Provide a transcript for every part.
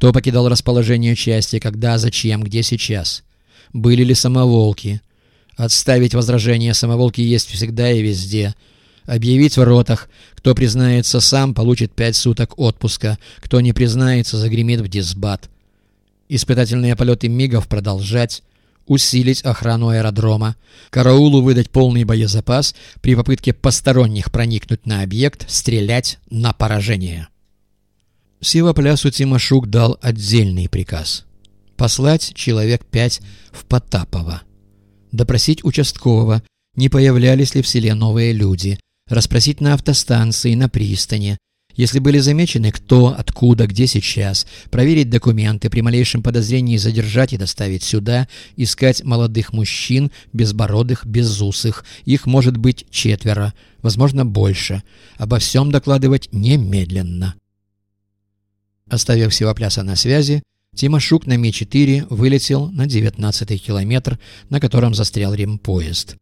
Кто покидал расположение части, когда, зачем, где сейчас? Были ли самоволки? Отставить возражения самоволки есть всегда и везде. Объявить в ротах. Кто признается сам, получит пять суток отпуска. Кто не признается, загремит в дисбат. Испытательные полеты МИГов продолжать усилить охрану аэродрома, караулу выдать полный боезапас, при попытке посторонних проникнуть на объект, стрелять на поражение. Сивоплясу Тимошук дал отдельный приказ — послать человек пять в Потапово, допросить участкового, не появлялись ли в селе новые люди, расспросить на автостанции, на пристани, если были замечены кто, откуда, где сейчас, проверить документы, при малейшем подозрении задержать и доставить сюда, искать молодых мужчин, безбородых, безусых. Их может быть четверо, возможно больше. Обо всем докладывать немедленно. Оставив Севопляса на связи, Тимошук на Ми-4 вылетел на 19-й километр, на котором застрял ремпоезд.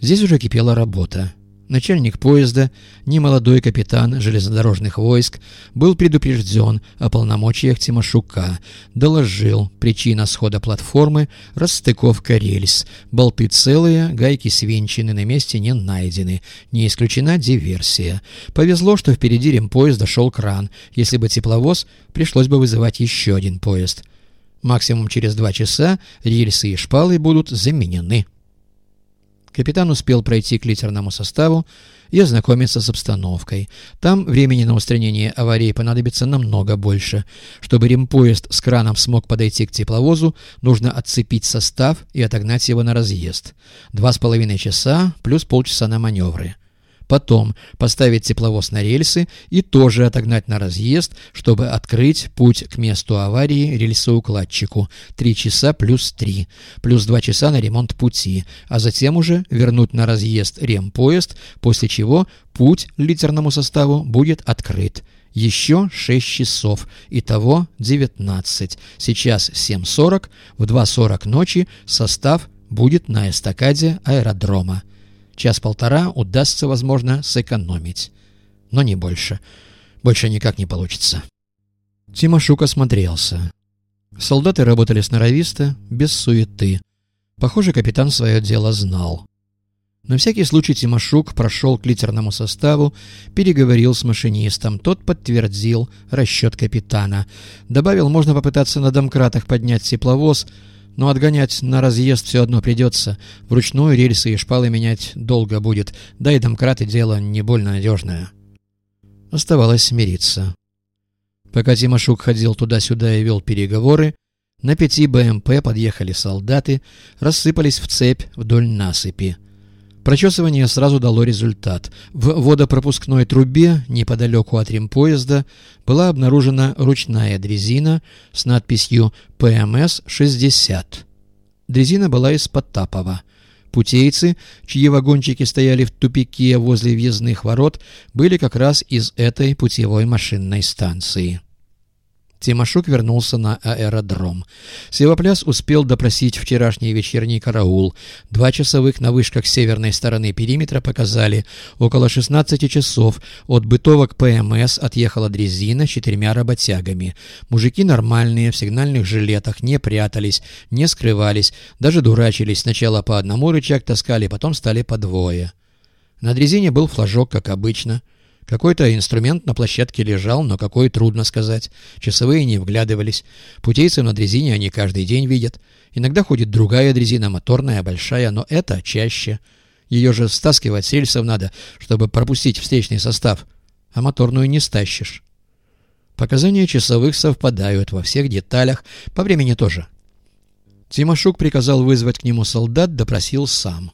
Здесь уже кипела работа. Начальник поезда, немолодой капитан железнодорожных войск, был предупрежден о полномочиях Тимошука, доложил причина схода платформы, расстыковка рельс, болты целые, гайки свинчены, на месте не найдены, не исключена диверсия. Повезло, что впереди ремпоезда шел кран, если бы тепловоз, пришлось бы вызывать еще один поезд. Максимум через два часа рельсы и шпалы будут заменены. Капитан успел пройти к литерному составу и ознакомиться с обстановкой. Там времени на устранение аварии понадобится намного больше. Чтобы ремпоезд с краном смог подойти к тепловозу, нужно отцепить состав и отогнать его на разъезд. Два с половиной часа плюс полчаса на маневры. Потом поставить тепловоз на рельсы и тоже отогнать на разъезд, чтобы открыть путь к месту аварии рельсоукладчику. Три часа плюс три. Плюс два часа на ремонт пути. А затем уже вернуть на разъезд ремпоезд, после чего путь литерному составу будет открыт. Еще 6 часов. Итого 19. Сейчас 7.40. В 2.40 ночи состав будет на эстакаде аэродрома. Час-полтора удастся, возможно, сэкономить. Но не больше. Больше никак не получится. Тимошук осмотрелся. Солдаты работали сноровисто, без суеты. Похоже, капитан свое дело знал. На всякий случай Тимошук прошел к литерному составу, переговорил с машинистом. Тот подтвердил расчет капитана. Добавил, можно попытаться на домкратах поднять тепловоз, но отгонять на разъезд все одно придется. Вручную рельсы и шпалы менять долго будет, да и домкраты дело не больно надежное. Оставалось смириться. Пока Тимошук ходил туда-сюда и вел переговоры, на пяти БМП подъехали солдаты, рассыпались в цепь вдоль насыпи. Прочесывание сразу дало результат. В водопропускной трубе, неподалеку от ремпоезда, была обнаружена ручная дрезина с надписью «ПМС-60». Дрезина была из Потапова. Путейцы, чьи вагончики стояли в тупике возле въездных ворот, были как раз из этой путевой машинной станции. Тимошук вернулся на аэродром. Севопляс успел допросить вчерашний вечерний караул. Два часовых на вышках северной стороны периметра показали. Около 16 часов от бытовок ПМС отъехала дрезина с четырьмя работягами. Мужики нормальные, в сигнальных жилетах, не прятались, не скрывались, даже дурачились. Сначала по одному рычаг таскали, потом стали по двое. На дрезине был флажок, как обычно — какой-то инструмент на площадке лежал, но какой трудно сказать. Часовые не вглядывались. Путейцев на дрезине они каждый день видят. Иногда ходит другая дрезина, моторная, большая, но это чаще. Ее же стаскивать с рельсов надо, чтобы пропустить встречный состав. А моторную не стащишь. Показания часовых совпадают во всех деталях, по времени тоже. Тимошук приказал вызвать к нему солдат, допросил сам.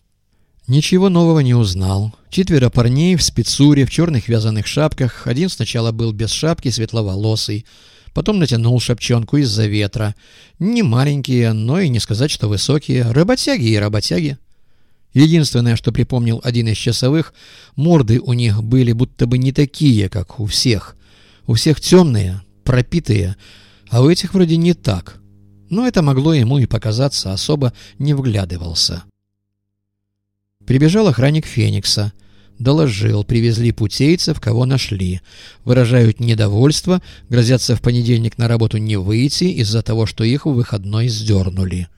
Ничего нового не узнал. Четверо парней в спецуре, в черных вязаных шапках. Один сначала был без шапки, светловолосый. Потом натянул шапчонку из-за ветра. Не маленькие, но и не сказать, что высокие. Работяги и работяги. Единственное, что припомнил один из часовых, морды у них были будто бы не такие, как у всех. У всех темные, пропитые, а у этих вроде не так. Но это могло ему и показаться, особо не вглядывался. Прибежал охранник Феникса. Доложил, привезли путейцев, кого нашли. Выражают недовольство, грозятся в понедельник на работу не выйти из-за того, что их в выходной сдернули.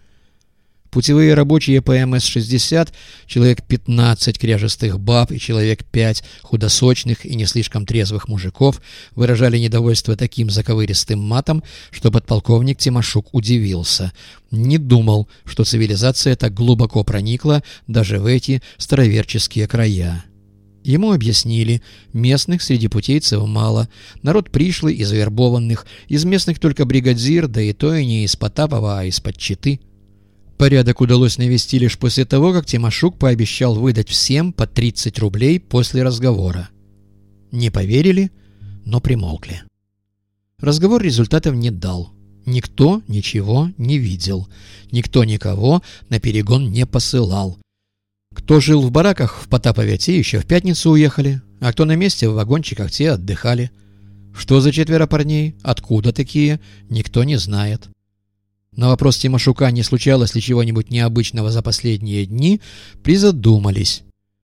Путевые рабочие ПМС-60, человек 15 кряжестых баб и человек 5 худосочных и не слишком трезвых мужиков выражали недовольство таким заковыристым матом, что подполковник Тимошук удивился. Не думал, что цивилизация так глубоко проникла даже в эти староверческие края. Ему объяснили, местных среди путейцев мало, народ пришлый и завербованных, из местных только бригадир, да и то и не из Потапова, а из-под Читы. Порядок удалось навести лишь после того, как Тимошук пообещал выдать всем по 30 рублей после разговора. Не поверили, но примолкли. Разговор результатов не дал. Никто ничего не видел. Никто никого на перегон не посылал. Кто жил в бараках в Потапове, те еще в пятницу уехали, а кто на месте в вагончиках, те отдыхали. Что за четверо парней, откуда такие, никто не знает. На вопрос Тимошука, не случалось ли чего-нибудь необычного за последние дни, призадумались.